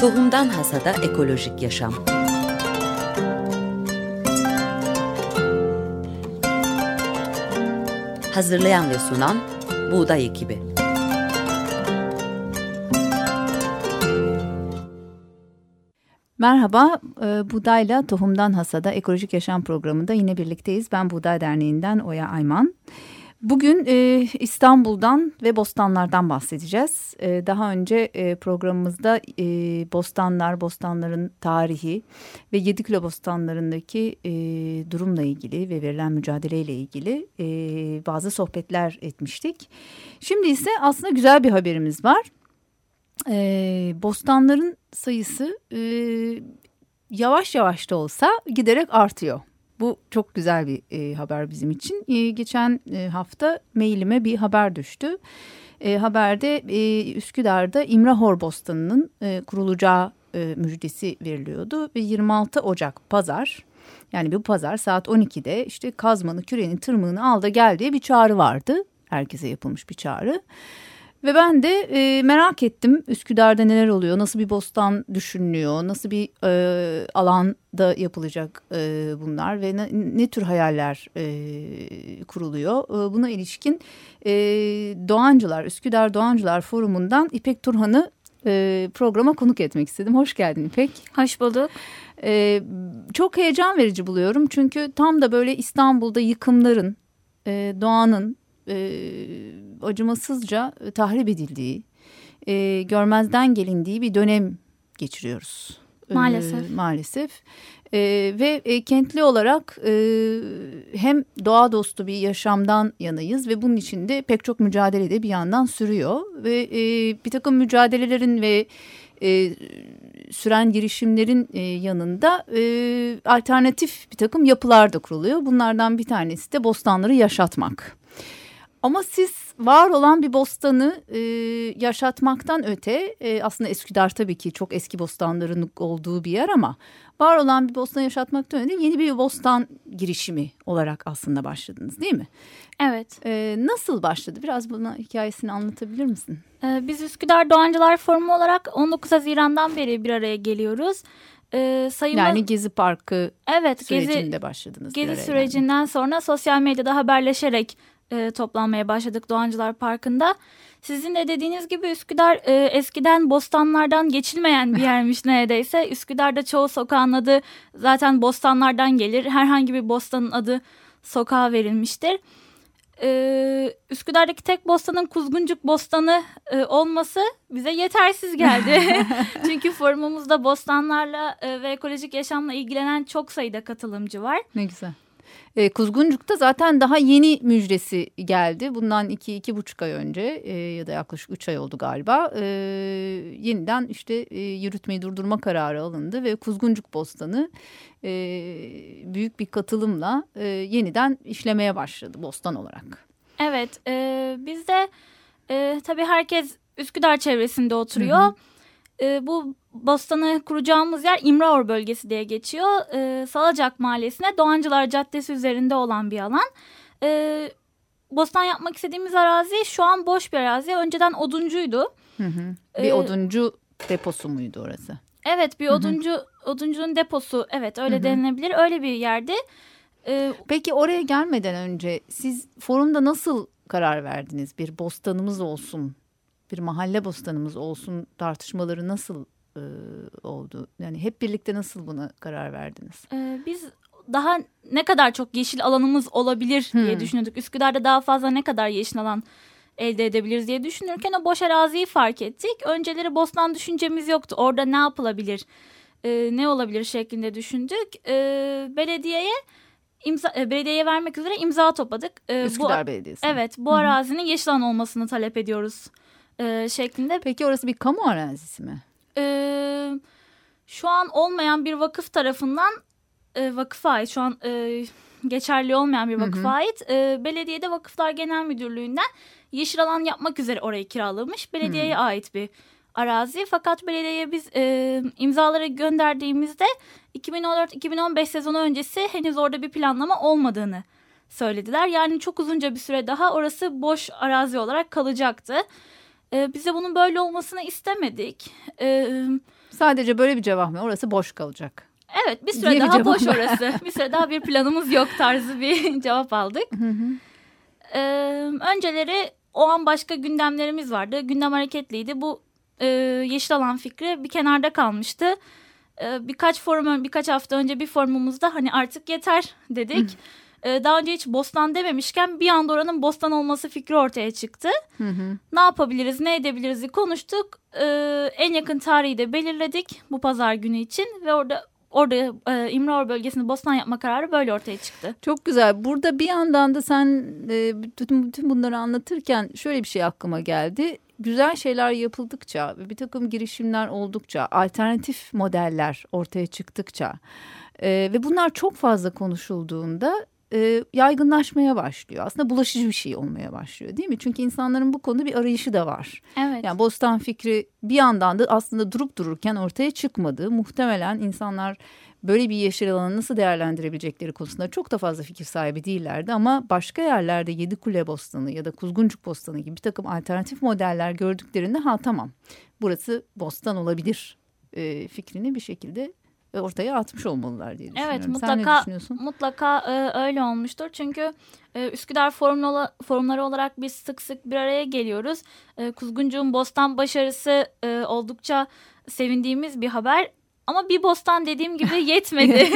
Tohumdan Hasada Ekolojik Yaşam Hazırlayan ve sunan Buğday Ekibi Merhaba, e, Buğdayla Tohumdan Hasada Ekolojik Yaşam programında yine birlikteyiz. Ben Buğday Derneği'nden Oya Ayman. Bugün e, İstanbul'dan ve bostanlardan bahsedeceğiz. E, daha önce e, programımızda e, bostanlar, bostanların tarihi ve 7 kilo bostanlarındaki e, durumla ilgili ve verilen mücadeleyle ilgili e, bazı sohbetler etmiştik. Şimdi ise aslında güzel bir haberimiz var. E, bostanların sayısı e, yavaş yavaş da olsa giderek artıyor. Bu çok güzel bir e, haber bizim için. E, geçen e, hafta mailime bir haber düştü. E, haberde e, Üsküdar'da İmrahor Bostanı'nın e, kurulacağı e, müjdesi veriliyordu. Ve 26 Ocak pazar yani bu pazar saat 12'de işte kazmanı, küreni, tırmığını al da gel diye bir çağrı vardı. Herkese yapılmış bir çağrı. Ve ben de e, merak ettim Üsküdar'da neler oluyor, nasıl bir bostan düşünülüyor, nasıl bir e, alanda yapılacak e, bunlar ve ne, ne tür hayaller e, kuruluyor. E, buna ilişkin e, Doğancılar, Üsküdar Doğancılar Forumu'ndan İpek Turhan'ı e, programa konuk etmek istedim. Hoş geldin İpek. Hoş bulduk. E, çok heyecan verici buluyorum çünkü tam da böyle İstanbul'da yıkımların, e, doğanın e, acımasızca tahrip edildiği, e, görmezden gelindiği bir dönem geçiriyoruz. Maalesef. E, maalesef. E, ve e, kentli olarak e, hem doğa dostu bir yaşamdan yanayız ve bunun için de pek çok mücadele de bir yandan sürüyor. Ve e, bir takım mücadelelerin ve e, süren girişimlerin e, yanında e, alternatif bir takım yapılar da kuruluyor. Bunlardan bir tanesi de bostanları yaşatmak. Ama siz var olan bir bostanı e, yaşatmaktan öte e, aslında Esküdar tabii ki çok eski bostanların olduğu bir yer ama var olan bir bostanı yaşatmaktan öte yeni bir bostan girişimi olarak aslında başladınız değil mi? Evet. E, nasıl başladı? Biraz buna hikayesini anlatabilir misin? Ee, biz Üsküdar Doğancılar Forumu olarak 19 Haziran'dan beri bir araya geliyoruz. Ee, sayımız... Yani Gezi Parkı evet, sürecinde gezi, başladınız. Gezi sürecinden yani. sonra sosyal medyada haberleşerek e, toplanmaya başladık Doğancılar Parkı'nda. Sizin de dediğiniz gibi Üsküdar e, eskiden bostanlardan geçilmeyen bir yermiş neredeyse. Üsküdar'da çoğu sokağın adı zaten bostanlardan gelir. Herhangi bir bostanın adı sokağa verilmiştir. Ee, Üsküdar'daki tek bostanın Kuzguncuk Bostanı e, olması bize yetersiz geldi. Çünkü forumumuzda bostanlarla e, ve ekolojik yaşamla ilgilenen çok sayıda katılımcı var. Ne güzel. E, Kuzguncuk'ta zaten daha yeni müjdesi geldi. Bundan iki, iki buçuk ay önce e, ya da yaklaşık üç ay oldu galiba. E, yeniden işte e, yürütmeyi durdurma kararı alındı ve Kuzguncuk Bostanı e, büyük bir katılımla e, yeniden işlemeye başladı bostan olarak. Evet, e, bizde e, tabii herkes Üsküdar çevresinde oturuyor. Hı hı. E, bu bostanı kuracağımız yer İmraor bölgesi diye geçiyor. E, Salacak Mahallesi'ne Doğancılar Caddesi üzerinde olan bir alan. E, bostan yapmak istediğimiz arazi şu an boş bir arazi. Önceden oduncuydu. Hı hı. Bir ee, oduncu deposu muydu orası? Evet bir oduncu hı hı. oduncunun deposu evet öyle hı hı. denilebilir. Öyle bir yerde. Ee, Peki oraya gelmeden önce siz forumda nasıl karar verdiniz? Bir bostanımız olsun, bir mahalle bostanımız olsun tartışmaları nasıl e, oldu? Yani hep birlikte nasıl buna karar verdiniz? Ee, biz daha ne kadar çok yeşil alanımız olabilir diye hmm. düşünüyorduk. Üsküdar'da daha fazla ne kadar yeşil alan elde edebiliriz diye düşünürken o boş araziyi fark ettik. Önceleri bostan düşüncemiz yoktu. Orada ne yapılabilir, e, ne olabilir şeklinde düşündük. E, belediyeye imza, e, belediyeye vermek üzere imza topladık. E, Üsküdar bu, Belediyesi. Evet bu Hı -hı. arazinin yeşil alan olmasını talep ediyoruz e, şeklinde. Peki orası bir kamu arazisi mi? E, şu an olmayan bir vakıf tarafından e, vakıfa ait şu an e, geçerli olmayan bir vakıfa hı hı. ait e, belediyede vakıflar genel müdürlüğünden yeşil alan yapmak üzere orayı kiralamış belediyeye hı. ait bir arazi fakat belediyeye biz e, imzaları gönderdiğimizde 2014-2015 sezonu öncesi henüz orada bir planlama olmadığını söylediler. Yani çok uzunca bir süre daha orası boş arazi olarak kalacaktı. E, bize bunun böyle olmasını istemedik. E, Sadece böyle bir cevap mı? Orası boş kalacak. Evet bir süre daha bir boş orası. bir süre daha bir planımız yok tarzı bir cevap aldık. Ee, önceleri o an başka gündemlerimiz vardı. Gündem hareketliydi. Bu e, yeşil alan fikri bir kenarda kalmıştı. E, birkaç forum, birkaç hafta önce bir forumumuzda hani artık yeter dedik. E, daha önce hiç bostan dememişken bir anda oranın bostan olması fikri ortaya çıktı. Hı hı. Ne yapabiliriz, ne edebiliriz konuştuk. E, en yakın tarihi de belirledik bu pazar günü için ve orada orada e, İmraor bölgesinde bostan yapma kararı böyle ortaya çıktı. Çok güzel. Burada bir yandan da sen e, bütün, bütün bunları anlatırken şöyle bir şey aklıma geldi. Güzel şeyler yapıldıkça ve bir takım girişimler oldukça, alternatif modeller ortaya çıktıkça e, ve bunlar çok fazla konuşulduğunda e, yaygınlaşmaya başlıyor. Aslında bulaşıcı bir şey olmaya başlıyor değil mi? Çünkü insanların bu konuda bir arayışı da var. Evet. Yani bostan fikri bir yandan da aslında durup dururken ortaya çıkmadı. Muhtemelen insanlar böyle bir yeşil alanı nasıl değerlendirebilecekleri konusunda çok da fazla fikir sahibi değillerdi. Ama başka yerlerde Yedikule Bostanı ya da Kuzguncuk Bostanı gibi bir takım alternatif modeller gördüklerinde ha tamam burası bostan olabilir e, fikrini bir şekilde ortaya atmış olmalılar diye düşünüyorum. Evet mutlaka mutlaka e, öyle olmuştur. Çünkü e, Üsküdar forumlu, forumları olarak biz sık sık bir araya geliyoruz. E, Kuzguncuğun bostan başarısı e, oldukça sevindiğimiz bir haber. Ama bir bostan dediğim gibi yetmedi.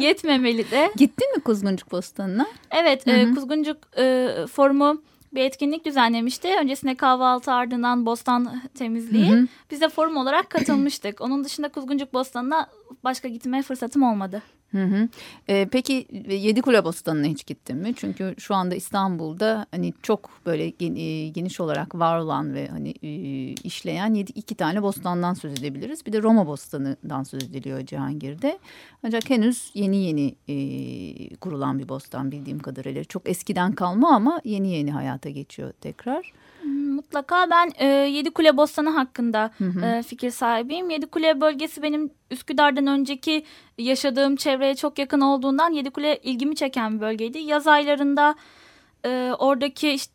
Yetmemeli de. Gittin mi Kuzguncuk Bostanı'na? Evet, E, Kuzguncuk e, forumu bir etkinlik düzenlemişti. Öncesinde kahvaltı ardından bostan temizliği. Hı hı. Biz de forum olarak katılmıştık. Onun dışında Kuzguncuk Bostanı'na başka gitmeye fırsatım olmadı. Hı hı. Ee, peki Yedikule Bostanı'na hiç gittin mi? Çünkü şu anda İstanbul'da hani çok böyle e, geniş olarak var olan ve hani e, işleyen yedi, iki tane bostandan söz edebiliriz. Bir de Roma Bostanı'dan söz ediliyor Cihangir'de. Ancak henüz yeni yeni e, kurulan bir bostan bildiğim kadarıyla. Çok eskiden kalma ama yeni yeni hayata geçiyor tekrar. Mutlaka ben e, Yedikule Bostanı hakkında hı hı. E, fikir sahibiyim. Yedikule bölgesi benim Üsküdar'dan önceki yaşadığım çevreye çok yakın olduğundan Yedikule ilgimi çeken bir bölgeydi. Yaz aylarında e, oradaki işte,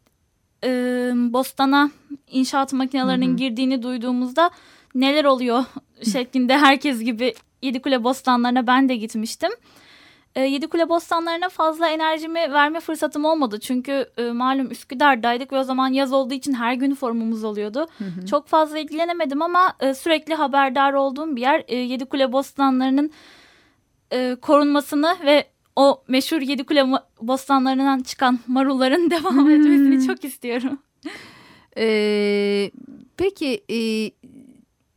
e, Bostan'a inşaat makinelerinin hı hı. girdiğini duyduğumuzda neler oluyor şeklinde herkes gibi Yedikule Bostanlarına ben de gitmiştim e, Yedikule Bostanlarına fazla enerjimi verme fırsatım olmadı. Çünkü e, malum Üsküdar'daydık ve o zaman yaz olduğu için her gün forumumuz oluyordu. Hı hı. Çok fazla ilgilenemedim ama e, sürekli haberdar olduğum bir yer. E, Yedikule Bostanları'nın e, korunmasını ve o meşhur Yedikule bostanlarından çıkan marulların devam etmesini çok istiyorum. Ee, peki e,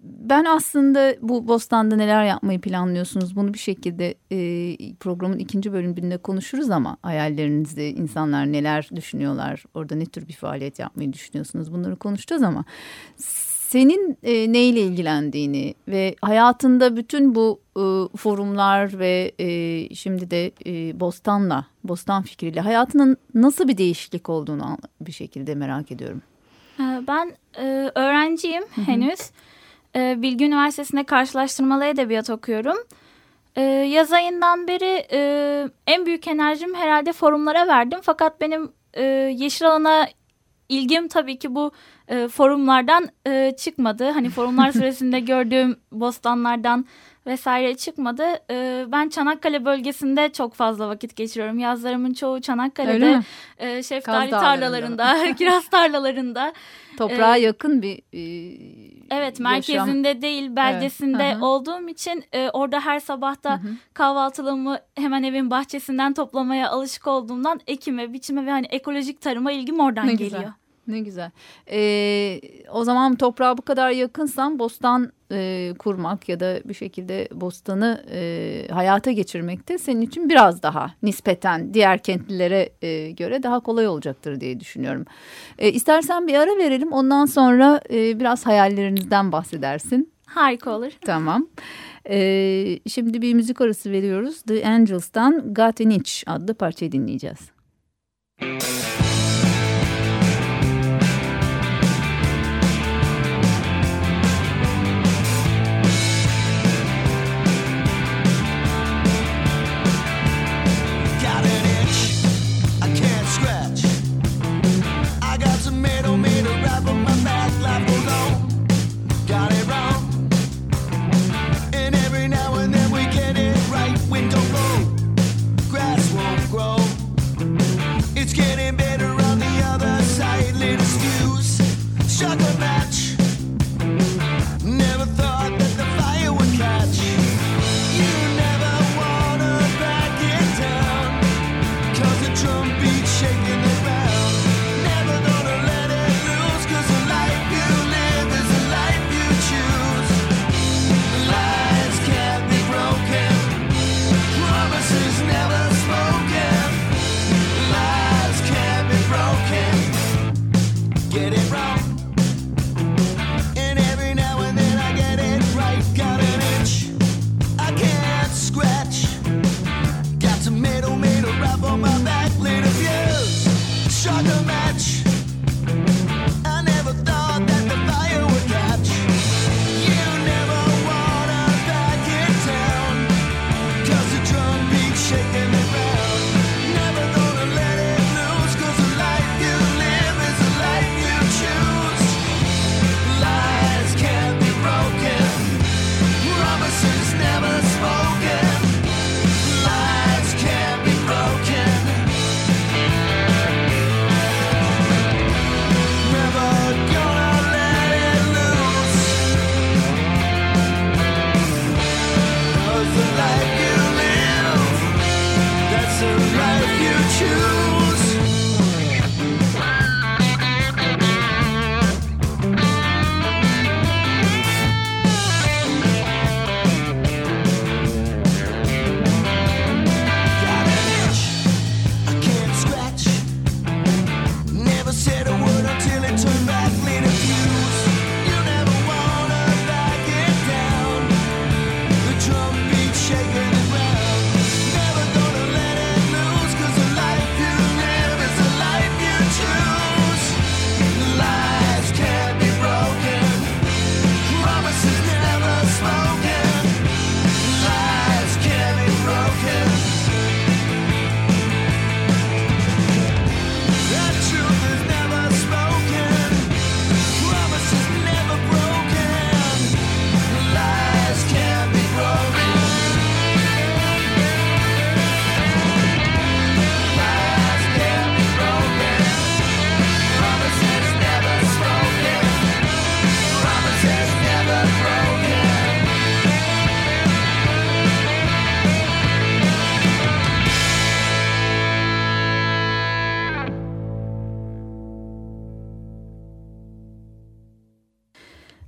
ben aslında bu bostanda neler yapmayı planlıyorsunuz? Bunu bir şekilde e, programın ikinci bölümünde konuşuruz ama hayallerinizde insanlar neler düşünüyorlar? Orada ne tür bir faaliyet yapmayı düşünüyorsunuz? Bunları konuşacağız ama senin e, neyle ilgilendiğini ve hayatında bütün bu e, forumlar ve e, şimdi de e, Bostan'la, Bostan fikriyle hayatının nasıl bir değişiklik olduğunu bir şekilde merak ediyorum. Ben e, öğrenciyim henüz e, Bilgi Üniversitesi'nde karşılaştırmalı edebiyat okuyorum. E, yaz ayından beri e, en büyük enerjim herhalde forumlara verdim. Fakat benim e, yeşil alana ilgim tabii ki bu e, forumlardan e, çıkmadı. Hani forumlar süresinde gördüğüm bostanlardan vesaire çıkmadı. E, ben Çanakkale bölgesinde çok fazla vakit geçiriyorum. Yazlarımın çoğu Çanakkale'de. E, şeftali tarlalarında, kiraz tarlalarında. Toprağa ee, yakın bir e, Evet merkezinde yaşam. değil beldesinde evet. olduğum için e, orada her sabahta hı hı. kahvaltılığımı hemen evin bahçesinden toplamaya alışık olduğumdan ekime, biçime ve hani ekolojik tarıma ilgim oradan ne geliyor. Güzel. Ne güzel. Ee, o zaman toprağa bu kadar yakınsan bostan e, kurmak ya da bir şekilde bostanı e, hayata geçirmek de senin için biraz daha nispeten diğer kentlilere e, göre daha kolay olacaktır diye düşünüyorum. E, istersen bir ara verelim ondan sonra e, biraz hayallerinizden bahsedersin. Harika olur. Tamam. E, şimdi bir müzik arası veriyoruz. The Angels'tan Got an Itch adlı parçayı dinleyeceğiz. Müzik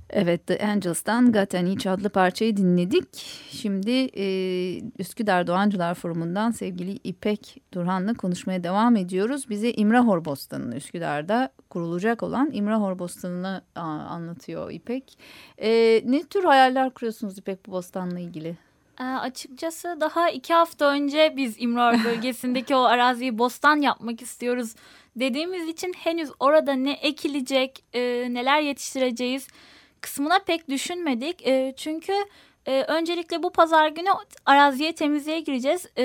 Evet The Angels'tan Got an Each adlı parçayı dinledik. Şimdi e, Üsküdar Doğancılar Forumu'ndan sevgili İpek Durhan'la konuşmaya devam ediyoruz. Bize İmrahor Bostanı'nı Üsküdar'da kurulacak olan İmrahor Bostanı'nı anlatıyor İpek. E, ne tür hayaller kuruyorsunuz İpek bu bostanla ilgili? E, açıkçası daha iki hafta önce biz İmrahor bölgesindeki o araziyi bostan yapmak istiyoruz dediğimiz için henüz orada ne ekilecek, e, neler yetiştireceğiz kısmına pek düşünmedik. E, çünkü e, öncelikle bu pazar günü araziye temizliğe gireceğiz. E,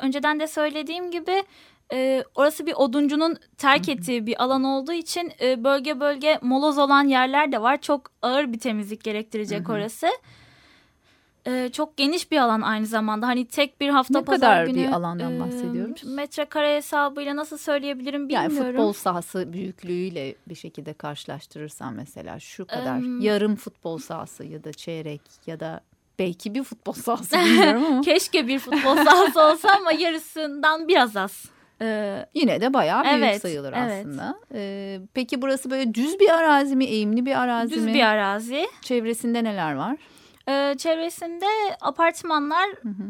önceden de söylediğim gibi e, orası bir oduncunun terk ettiği bir alan olduğu için e, bölge bölge moloz olan yerler de var. Çok ağır bir temizlik gerektirecek hı hı. E, çok geniş bir alan aynı zamanda. Hani tek bir hafta ne pazar kadar günü. bir alandan bahsediyoruz? E, metrekare hesabıyla nasıl söyleyebilirim bilmiyorum. Yani futbol sahası büyüklüğüyle bir şekilde karşılaştırırsan mesela şu kadar um, yarım futbol sahası ya da çeyrek ya da belki bir futbol sahası bilmiyorum ama. Keşke bir futbol sahası olsa ama yarısından biraz az. Ee, Yine de bayağı büyük evet, sayılır evet. aslında. Ee, peki burası böyle düz bir arazi mi, eğimli bir arazi düz mi? Düz bir arazi. Çevresinde neler var? E, çevresinde apartmanlar, hı hı.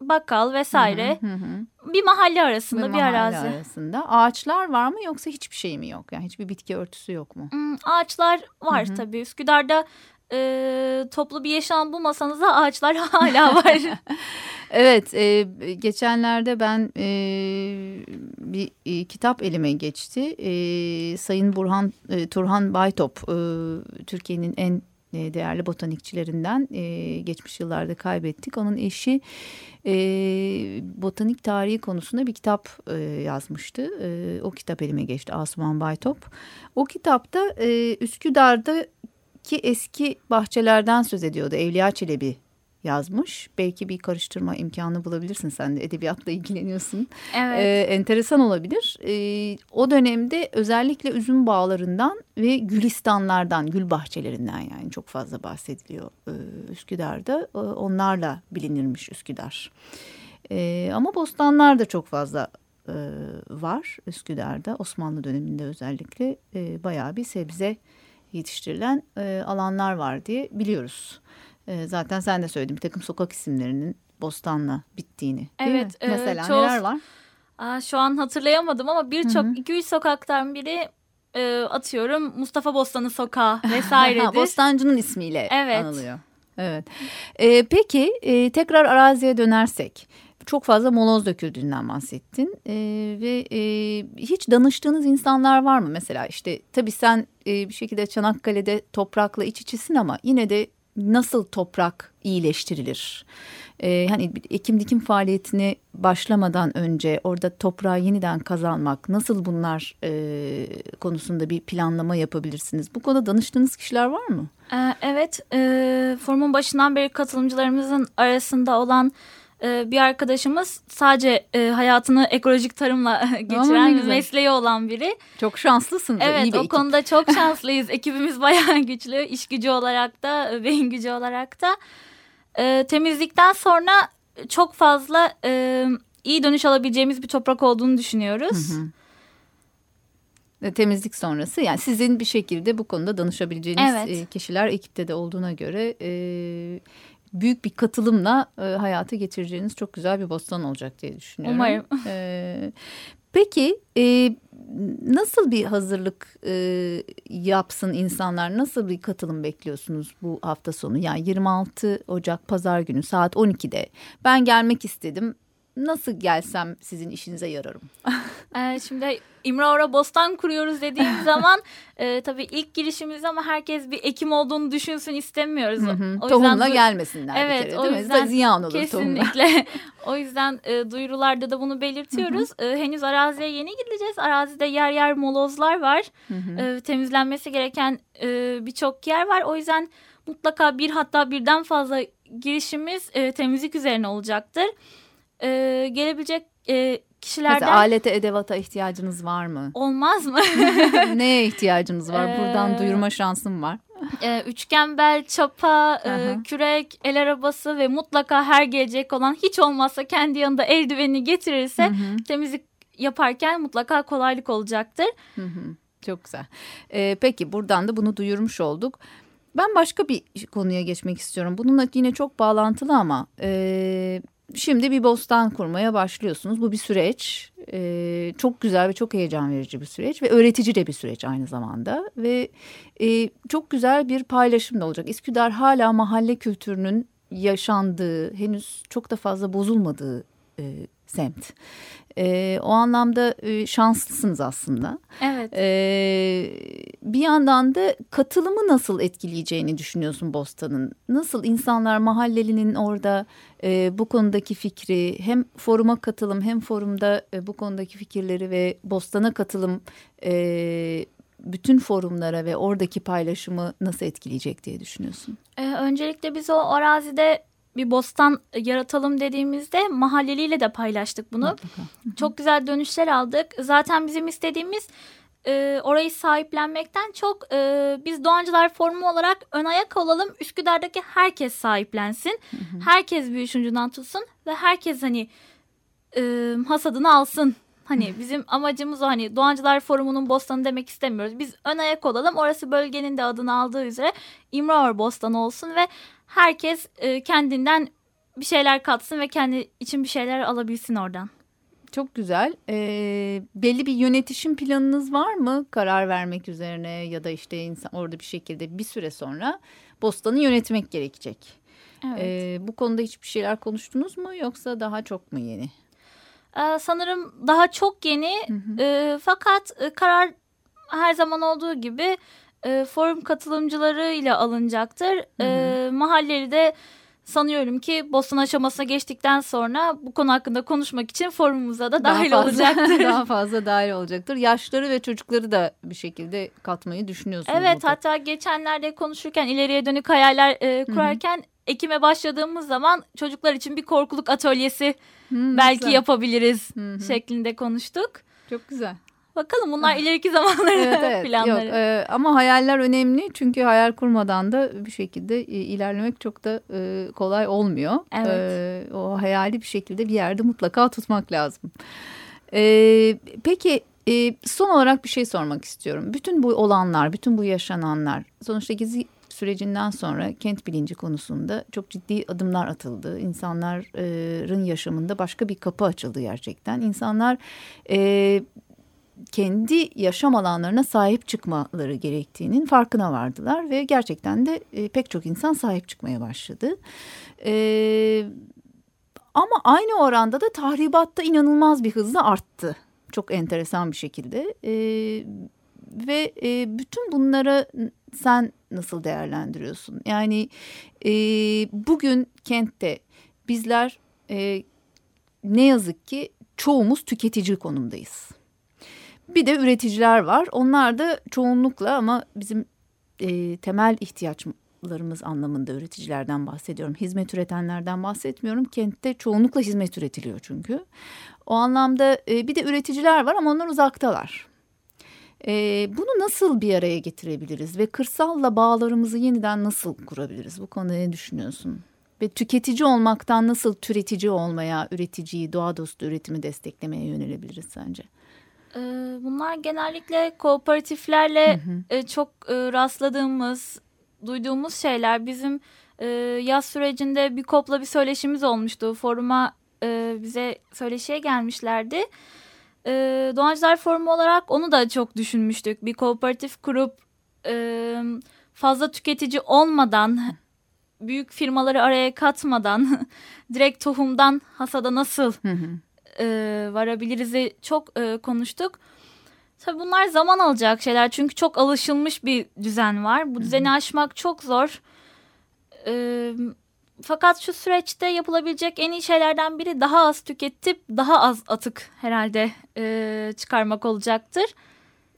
bakkal vesaire hı hı hı. bir mahalle arasında bir, bir mahalle arazi. arasında. Ağaçlar var mı yoksa hiçbir şey mi yok? Yani hiçbir bitki örtüsü yok mu? Hmm, ağaçlar var hı hı. tabii. Üsküdar'da e, toplu bir yaşam bulmasanız da ağaçlar hala var. evet e, geçenlerde ben e, bir e, kitap elime geçti. E, Sayın Burhan e, Turhan Baytop e, Türkiye'nin en e, değerli botanikçilerinden e, geçmiş yıllarda kaybettik. Onun eşi e, botanik tarihi konusunda bir kitap yazmıştı. O kitap elime geçti Asuman Baytop. O kitapta e, Üsküdar'daki eski bahçelerden söz ediyordu. Evliya Çelebi yazmış. Belki bir karıştırma imkanı bulabilirsin sen de edebiyatla ilgileniyorsun. Evet. Ee, enteresan olabilir. Ee, o dönemde özellikle üzüm bağlarından ve gülistanlardan, gül bahçelerinden yani çok fazla bahsediliyor ee, Üsküdar'da. Ee, onlarla bilinirmiş Üsküdar. Ee, ama bostanlar da çok fazla e, var Üsküdar'da. Osmanlı döneminde özellikle e, bayağı bir sebze yetiştirilen e, alanlar var diye biliyoruz. E, zaten sen de söyledin bir takım sokak isimlerinin Bostan'la bittiğini. Evet. E, Mesela çoğu, neler var? Aa, şu an hatırlayamadım ama birçok iki üç sokaktan biri e, atıyorum Mustafa Bostanı Sokağı vesairedir. Bostancının ismiyle evet. anılıyor. Evet. E, peki e, tekrar araziye dönersek çok fazla moloz döküldüğünden bahsettin e, ve e, hiç danıştığınız insanlar var mı mesela işte tabii sen e, bir şekilde Çanakkale'de toprakla iç içisin ama yine de nasıl toprak iyileştirilir? Ee, hani ekim dikim faaliyetine başlamadan önce orada toprağı yeniden kazanmak nasıl bunlar e, konusunda bir planlama yapabilirsiniz? Bu konuda danıştığınız kişiler var mı? Ee, evet, e, forumun başından beri katılımcılarımızın arasında olan e, bir arkadaşımız sadece e, hayatını ekolojik tarımla geçiren bir mesleği olan biri. Çok şanslısınız. Evet iyi o ekip. konuda çok şanslıyız. Ekibimiz bayağı güçlü. iş gücü olarak da beyin gücü olarak da. E, temizlikten sonra çok fazla e, iyi dönüş alabileceğimiz bir toprak olduğunu düşünüyoruz. Hı hı. temizlik sonrası yani sizin bir şekilde bu konuda danışabileceğiniz evet. kişiler ekipte de olduğuna göre e, büyük bir katılımla e, hayata geçireceğiniz çok güzel bir bostan olacak diye düşünüyorum. Umarım. E, peki e, nasıl bir hazırlık e, yapsın insanlar? Nasıl bir katılım bekliyorsunuz bu hafta sonu? Yani 26 Ocak Pazar günü saat 12'de ben gelmek istedim nasıl gelsem sizin işinize yararım? ee, şimdi İmraora Bostan kuruyoruz dediğim zaman e, tabii ilk girişimiz ama herkes bir ekim olduğunu düşünsün istemiyoruz. Hı hı. O Tohumla gelmesinler evet, bir kere değil o yüzden, mi? Ziyan olur Kesinlikle. o yüzden e, duyurularda da bunu belirtiyoruz. Hı hı. E, henüz araziye yeni gideceğiz. Arazide yer yer molozlar var. Hı hı. E, temizlenmesi gereken e, birçok yer var. O yüzden mutlaka bir hatta birden fazla girişimiz e, temizlik üzerine olacaktır e, gelebilecek e, kişilerden... Mesela alete edevata ihtiyacınız var mı? Olmaz mı? Neye ihtiyacınız var? Buradan duyurma şansım var. E, üçgen bel, çapa, e, kürek, el arabası ve mutlaka her gelecek olan hiç olmazsa kendi yanında eldiveni getirirse hı hı. temizlik yaparken mutlaka kolaylık olacaktır. Hı hı. Çok güzel. Ee, peki buradan da bunu duyurmuş olduk. Ben başka bir konuya geçmek istiyorum. Bununla yine çok bağlantılı ama e, şimdi bir bostan kurmaya başlıyorsunuz. Bu bir süreç. E, çok güzel ve çok heyecan verici bir süreç ve öğretici de bir süreç aynı zamanda. Ve e, çok güzel bir paylaşım da olacak. İsküdar hala mahalle kültürünün yaşandığı, henüz çok da fazla bozulmadığı e, semt. E, o anlamda e, şanslısınız aslında. Evet. E, bir yandan da katılımı nasıl etkileyeceğini düşünüyorsun Bostan'ın. Nasıl insanlar mahallelinin orada e, bu konudaki fikri hem foruma katılım hem forumda e, bu konudaki fikirleri ve Bostan'a katılım e, bütün forumlara ve oradaki paylaşımı nasıl etkileyecek diye düşünüyorsun? Ee, öncelikle biz o arazide bir bostan yaratalım dediğimizde mahalleliyle de paylaştık bunu. Mutlaka. Çok güzel dönüşler aldık. Zaten bizim istediğimiz e, orayı sahiplenmekten çok e, biz Doğancılar Forumu olarak ön ayak olalım. Üsküdar'daki herkes sahiplensin. Herkes bir üçüncüden tutsun ve herkes hani e, hasadını alsın. Hani bizim amacımız o hani Doğancılar Forumu'nun bostanı demek istemiyoruz. Biz ön ayak olalım. Orası bölgenin de adını aldığı üzere İmraor Bostanı olsun ve herkes e, kendinden bir şeyler katsın ve kendi için bir şeyler alabilsin oradan. Çok güzel. Ee, belli bir yönetişim planınız var mı karar vermek üzerine ya da işte insan orada bir şekilde bir süre sonra Bostan'ı yönetmek gerekecek. Evet. Ee, bu konuda hiçbir şeyler konuştunuz mu yoksa daha çok mu yeni? Ee, sanırım daha çok yeni e, fakat e, karar her zaman olduğu gibi e, forum katılımcılarıyla alınacaktır. E, mahalleli de sanıyorum ki Boston aşamasına geçtikten sonra bu konu hakkında konuşmak için forumumuza da dahil daha fazla, olacaktır. daha fazla dahil olacaktır. Yaşları ve çocukları da bir şekilde katmayı düşünüyorsunuz. Evet mutlaka. hatta geçenlerde konuşurken ileriye dönük hayaller e, kurarken ekime başladığımız zaman çocuklar için bir korkuluk atölyesi Hı, belki güzel. yapabiliriz Hı hı. şeklinde konuştuk. Çok güzel. Bakalım bunlar ileriki zamanların Evet, evet. planları. Yok, e, ama hayaller önemli çünkü hayal kurmadan da bir şekilde e, ilerlemek çok da e, kolay olmuyor. Evet. E, o hayali bir şekilde bir yerde mutlaka tutmak lazım. E, peki e, son olarak bir şey sormak istiyorum. Bütün bu olanlar, bütün bu yaşananlar sonuçta gezi sürecinden sonra kent bilinci konusunda çok ciddi adımlar atıldı. İnsanların yaşamında başka bir kapı açıldı gerçekten. İnsanlar e, kendi yaşam alanlarına sahip çıkmaları gerektiğinin farkına vardılar ve gerçekten de e, pek çok insan sahip çıkmaya başladı. E, ama aynı oranda da tahribat da inanılmaz bir hızla arttı. Çok enteresan bir şekilde. E, ve e, bütün bunları sen nasıl değerlendiriyorsun? Yani e, bugün kentte bizler e, ne yazık ki çoğumuz tüketici konumdayız. Bir de üreticiler var. Onlar da çoğunlukla ama bizim e, temel ihtiyaçlarımız anlamında üreticilerden bahsediyorum. Hizmet üretenlerden bahsetmiyorum. Kentte çoğunlukla hizmet üretiliyor çünkü. O anlamda e, bir de üreticiler var ama onlar uzaktalar. E, bunu nasıl bir araya getirebiliriz ve kırsalla bağlarımızı yeniden nasıl kurabiliriz? Bu konuda ne düşünüyorsun? Ve tüketici olmaktan nasıl türetici olmaya, üreticiyi, doğa dostu üretimi desteklemeye yönelebiliriz sence? Ee, Bunlar genellikle kooperatiflerle e, çok e, rastladığımız, duyduğumuz şeyler. Bizim e, yaz sürecinde bir kopla bir söyleşimiz olmuştu. Foruma bize söyleşiye gelmişlerdi. Doğancılar Forumu olarak onu da çok düşünmüştük. Bir kooperatif kurup fazla tüketici olmadan, büyük firmaları araya katmadan, direkt tohumdan hasada nasıl e, varabiliriz'i çok e, konuştuk. Tabii bunlar zaman alacak şeyler çünkü çok alışılmış bir düzen var. Bu düzeni aşmak çok zor. E, fakat şu süreçte yapılabilecek en iyi şeylerden biri daha az tüketip daha az atık herhalde e, çıkarmak olacaktır.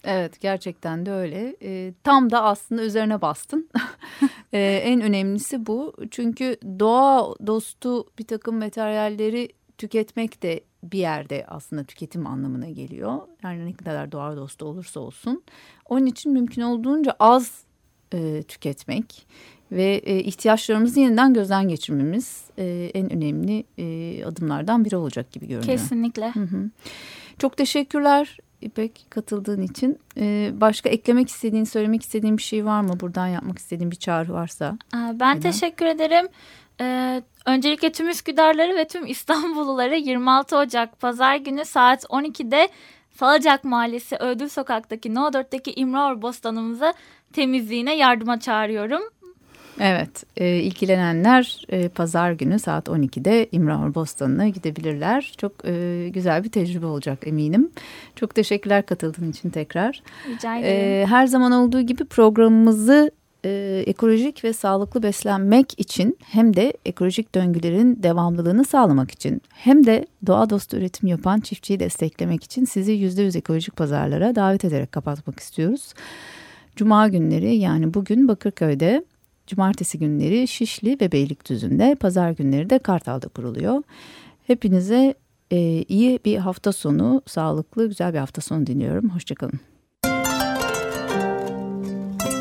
Evet gerçekten de öyle. E, tam da aslında üzerine bastın. e, en önemlisi bu. Çünkü doğa dostu bir takım materyalleri tüketmek de bir yerde aslında tüketim anlamına geliyor. Yani ne kadar doğa dostu olursa olsun. Onun için mümkün olduğunca az e, tüketmek ve e, ihtiyaçlarımızı yeniden gözden geçirmemiz e, en önemli e, adımlardan biri olacak gibi görünüyor. Kesinlikle. Hı hı. Çok teşekkürler. İpek katıldığın için. Ee, başka eklemek istediğin, söylemek istediğin bir şey var mı? Buradan yapmak istediğin bir çağrı varsa. Ben Neden? teşekkür ederim. Ee, öncelikle tüm Üsküdarları ve tüm İstanbulluları 26 Ocak Pazar günü saat 12'de Salacak Mahallesi Ödül Sokak'taki No 4'teki İmraor Bostanımıza temizliğine yardıma çağırıyorum. Evet, e, ilgilenenler e, pazar günü saat 12'de İmrahor Bostanı'na gidebilirler. Çok e, güzel bir tecrübe olacak eminim. Çok teşekkürler katıldığın için tekrar. Rica ederim. E, her zaman olduğu gibi programımızı e, ekolojik ve sağlıklı beslenmek için hem de ekolojik döngülerin devamlılığını sağlamak için hem de doğa dostu üretim yapan çiftçiyi desteklemek için sizi %100 ekolojik pazarlara davet ederek kapatmak istiyoruz. Cuma günleri yani bugün Bakırköy'de Cumartesi günleri Şişli ve Beylikdüzü'nde, pazar günleri de Kartal'da kuruluyor. Hepinize e, iyi bir hafta sonu, sağlıklı, güzel bir hafta sonu diliyorum. Hoşçakalın.